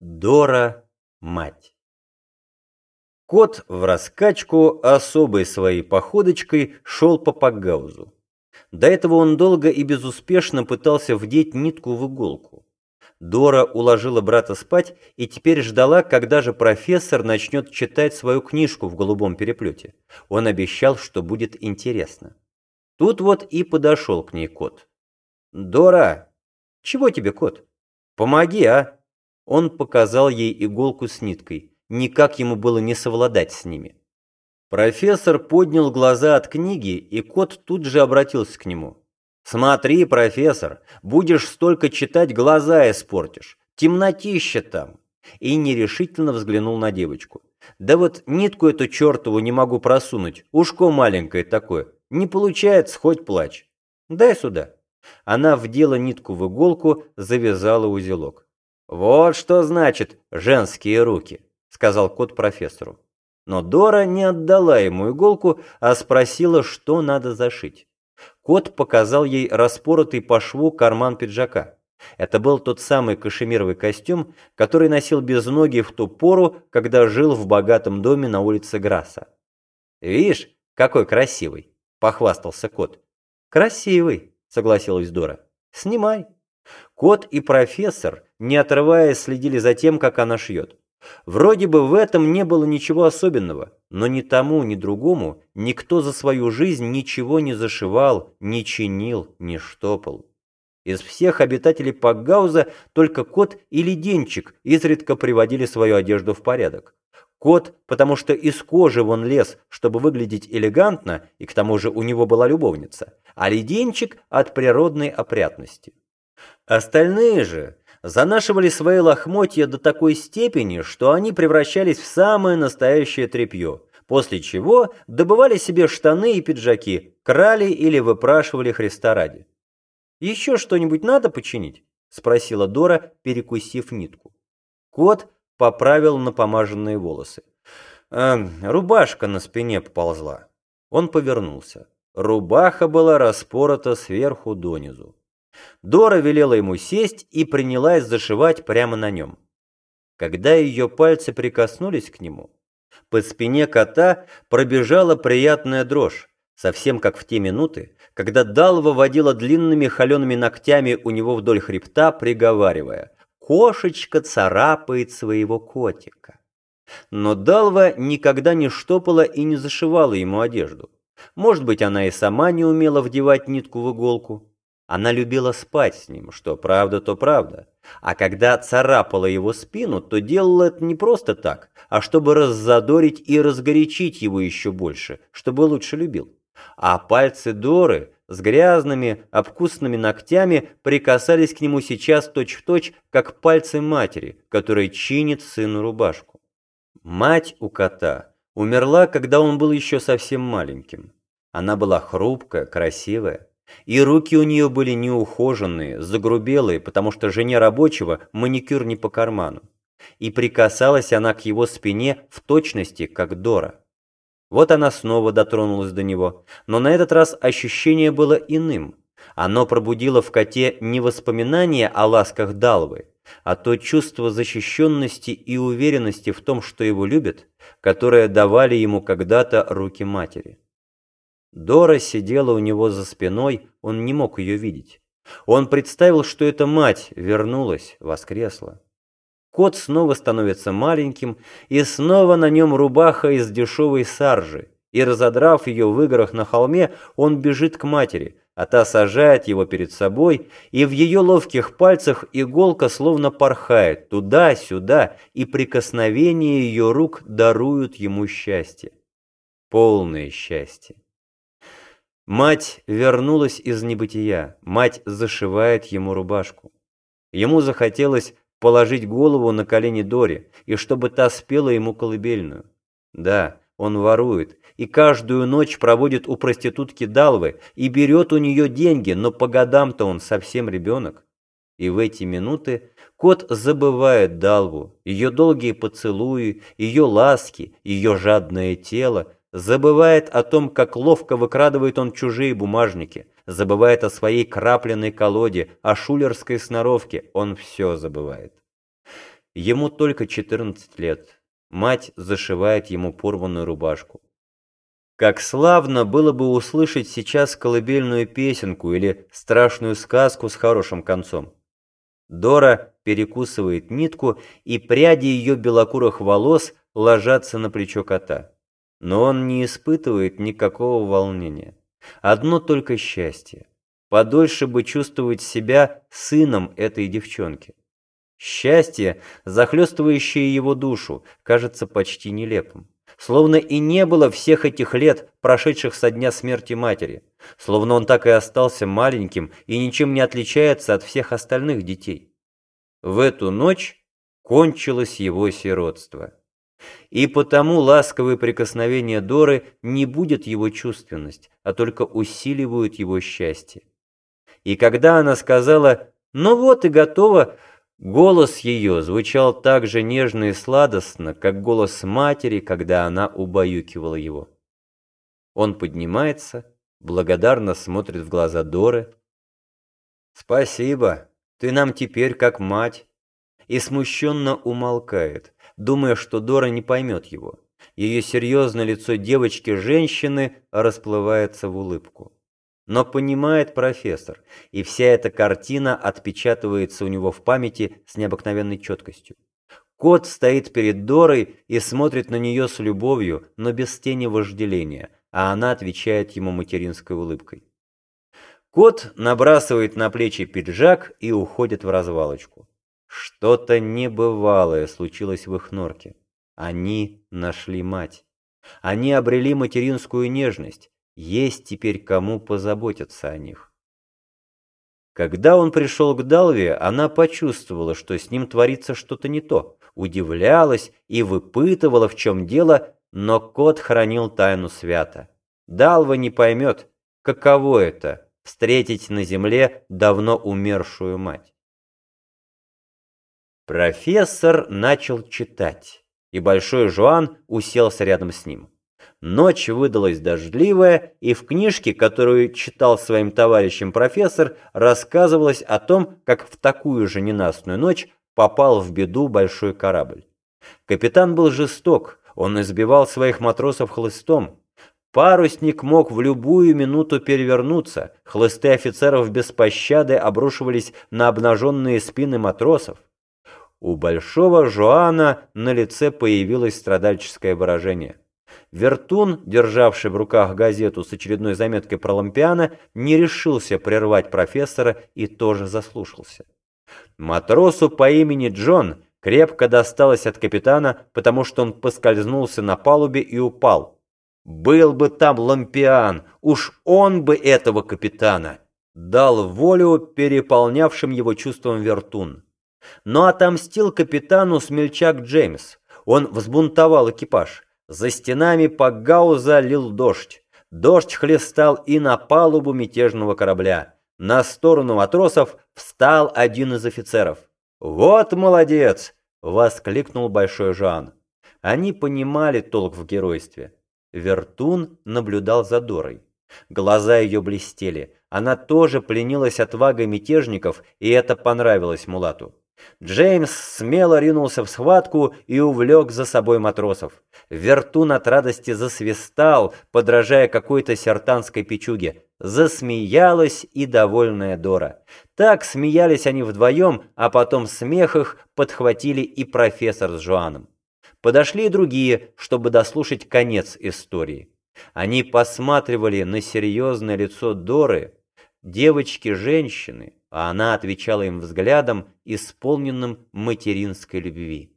Дора – мать. Кот в раскачку особой своей походочкой шел по Пагаузу. До этого он долго и безуспешно пытался вдеть нитку в иголку. Дора уложила брата спать и теперь ждала, когда же профессор начнет читать свою книжку в голубом переплете. Он обещал, что будет интересно. Тут вот и подошел к ней кот. «Дора! Чего тебе, кот? Помоги, а!» Он показал ей иголку с ниткой. Никак ему было не совладать с ними. Профессор поднял глаза от книги, и кот тут же обратился к нему. «Смотри, профессор, будешь столько читать, глаза испортишь. Темнотища там!» И нерешительно взглянул на девочку. «Да вот нитку эту чертову не могу просунуть, ушко маленькое такое. Не получается, хоть плачь. Дай сюда». Она вдела нитку в иголку, завязала узелок. «Вот что значит женские руки», — сказал кот профессору. Но Дора не отдала ему иголку, а спросила, что надо зашить. Кот показал ей распоротый по шву карман пиджака. Это был тот самый кашемировый костюм, который носил без ноги в ту пору, когда жил в богатом доме на улице Грасса. «Видишь, какой красивый!» – похвастался кот. «Красивый!» – согласилась Дора. «Снимай!» Кот и профессор, не отрываясь, следили за тем, как она шьет. Вроде бы в этом не было ничего особенного, но ни тому, ни другому никто за свою жизнь ничего не зашивал, не чинил, не штопал. Из всех обитателей Пакгауза только кот и леденчик изредка приводили свою одежду в порядок. Кот, потому что из кожи вон лез, чтобы выглядеть элегантно, и к тому же у него была любовница, а леденчик от природной опрятности. Остальные же занашивали свои лохмотья до такой степени, что они превращались в самое настоящее тряпье, после чего добывали себе штаны и пиджаки, крали или выпрашивали Христа ради. «Еще что-нибудь надо починить?» – спросила Дора, перекусив нитку. Кот поправил напомаженные волосы. «Э, рубашка на спине поползла. Он повернулся. Рубаха была распорота сверху донизу. Дора велела ему сесть и принялась зашивать прямо на нем. Когда ее пальцы прикоснулись к нему, по спине кота пробежала приятная дрожь, совсем как в те минуты, когда Далва водила длинными холеными ногтями у него вдоль хребта, приговаривая «Кошечка царапает своего котика». Но Далва никогда не штопала и не зашивала ему одежду. Может быть, она и сама не умела вдевать нитку в иголку. Она любила спать с ним, что правда, то правда. А когда царапала его спину, то делала это не просто так, а чтобы раззадорить и разгорячить его еще больше, чтобы лучше любил. А пальцы Доры с грязными, обкусанными ногтями прикасались к нему сейчас точь-в-точь, точь, как пальцы матери, которая чинит сыну рубашку. Мать у кота умерла, когда он был еще совсем маленьким. Она была хрупкая, красивая. И руки у нее были неухоженные, загрубелые, потому что жене рабочего маникюр не по карману. И прикасалась она к его спине в точности, как Дора. Вот она снова дотронулась до него, но на этот раз ощущение было иным. Оно пробудило в коте не воспоминания о ласках Далвы, а то чувство защищенности и уверенности в том, что его любят, которое давали ему когда-то руки матери. Дора сидела у него за спиной, он не мог ее видеть. Он представил, что эта мать вернулась, воскресла. Кот снова становится маленьким, и снова на нем рубаха из дешевой саржи. И разодрав ее в играх на холме, он бежит к матери, а та сажает его перед собой, и в ее ловких пальцах иголка словно порхает туда-сюда, и прикосновение ее рук даруют ему счастье. Полное счастье. Мать вернулась из небытия, мать зашивает ему рубашку. Ему захотелось положить голову на колени Дори, и чтобы та спела ему колыбельную. Да, он ворует, и каждую ночь проводит у проститутки Далвы, и берет у нее деньги, но по годам-то он совсем ребенок. И в эти минуты кот забывает Далву, ее долгие поцелуи, ее ласки, ее жадное тело, Забывает о том, как ловко выкрадывает он чужие бумажники. Забывает о своей крапленной колоде, о шулерской сноровке. Он все забывает. Ему только 14 лет. Мать зашивает ему порванную рубашку. Как славно было бы услышать сейчас колыбельную песенку или страшную сказку с хорошим концом. Дора перекусывает нитку, и пряди ее белокурых волос ложатся на плечо кота. Но он не испытывает никакого волнения. Одно только счастье. Подольше бы чувствовать себя сыном этой девчонки. Счастье, захлестывающее его душу, кажется почти нелепым. Словно и не было всех этих лет, прошедших со дня смерти матери. Словно он так и остался маленьким и ничем не отличается от всех остальных детей. В эту ночь кончилось его сиротство. И потому ласковые прикосновения Доры не будет его чувственность, а только усиливают его счастье. И когда она сказала «Ну вот и готово», голос ее звучал так же нежно и сладостно, как голос матери, когда она убаюкивала его. Он поднимается, благодарно смотрит в глаза Доры. «Спасибо, ты нам теперь как мать», и смущенно умолкает, думая, что Дора не поймет его. Ее серьезное лицо девочки-женщины расплывается в улыбку. Но понимает профессор, и вся эта картина отпечатывается у него в памяти с необыкновенной четкостью. Кот стоит перед Дорой и смотрит на нее с любовью, но без тени вожделения, а она отвечает ему материнской улыбкой. Кот набрасывает на плечи пиджак и уходит в развалочку. Что-то небывалое случилось в их норке. Они нашли мать. Они обрели материнскую нежность. Есть теперь кому позаботиться о них. Когда он пришел к Далве, она почувствовала, что с ним творится что-то не то, удивлялась и выпытывала, в чем дело, но кот хранил тайну свято. Далва не поймет, каково это — встретить на земле давно умершую мать. Профессор начал читать, и Большой Жуан уселся рядом с ним. Ночь выдалась дождливая, и в книжке, которую читал своим товарищам профессор, рассказывалось о том, как в такую же ненастную ночь попал в беду большой корабль. Капитан был жесток, он избивал своих матросов хлыстом. Парусник мог в любую минуту перевернуться, хлысты офицеров без пощады обрушивались на обнаженные спины матросов. У большого Жоана на лице появилось страдальческое выражение. Вертун, державший в руках газету с очередной заметкой про Лампиана, не решился прервать профессора и тоже заслушался. Матросу по имени Джон крепко досталось от капитана, потому что он поскользнулся на палубе и упал. Был бы там Лампиан, уж он бы этого капитана дал волю переполнявшим его чувствам Вертун. Но отомстил капитану смельчак Джеймс. Он взбунтовал экипаж. За стенами Пагауза лил дождь. Дождь хлестал и на палубу мятежного корабля. На сторону матросов встал один из офицеров. «Вот молодец!» — воскликнул Большой Жан. Они понимали толк в геройстве. Вертун наблюдал за Дорой. Глаза ее блестели. Она тоже пленилась отвагой мятежников, и это понравилось Мулату. Джеймс смело ринулся в схватку и увлек за собой матросов. Вертун от радости засвистал, подражая какой-то сертанской печуге. Засмеялась и довольная Дора. Так смеялись они вдвоем, а потом смех их подхватили и профессор с Жуаном. Подошли другие, чтобы дослушать конец истории. Они посматривали на серьезное лицо Доры, девочки-женщины, а она отвечала им взглядом, исполненным материнской любви.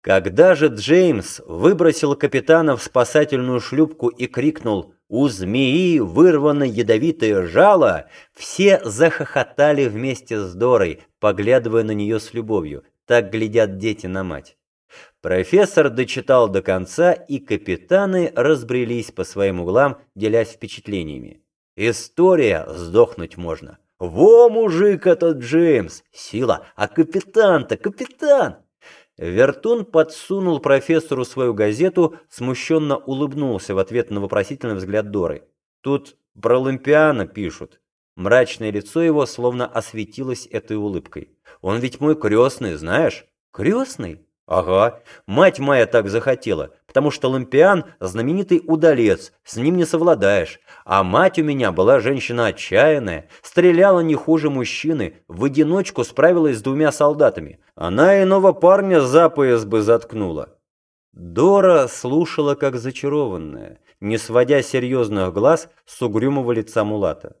Когда же Джеймс выбросил капитана в спасательную шлюпку и крикнул «У змеи вырвано ядовитое жало!», все захохотали вместе с Дорой, поглядывая на нее с любовью. Так глядят дети на мать. Профессор дочитал до конца, и капитаны разбрелись по своим углам, делясь впечатлениями. История, сдохнуть можно. Во, мужик этот Джеймс! Сила! А капитан-то, капитан! Вертун подсунул профессору свою газету, смущенно улыбнулся в ответ на вопросительный взгляд Доры. Тут про Олимпиана пишут. Мрачное лицо его словно осветилось этой улыбкой. Он ведь мой крестный, знаешь? Крестный? Ага, мать моя так захотела, потому что Лампиан – знаменитый удалец, с ним не совладаешь. А мать у меня была женщина отчаянная, стреляла не хуже мужчины, в одиночку справилась с двумя солдатами. Она иного парня за пояс бы заткнула. Дора слушала как зачарованная, не сводя серьезных глаз с угрюмого лица Мулата.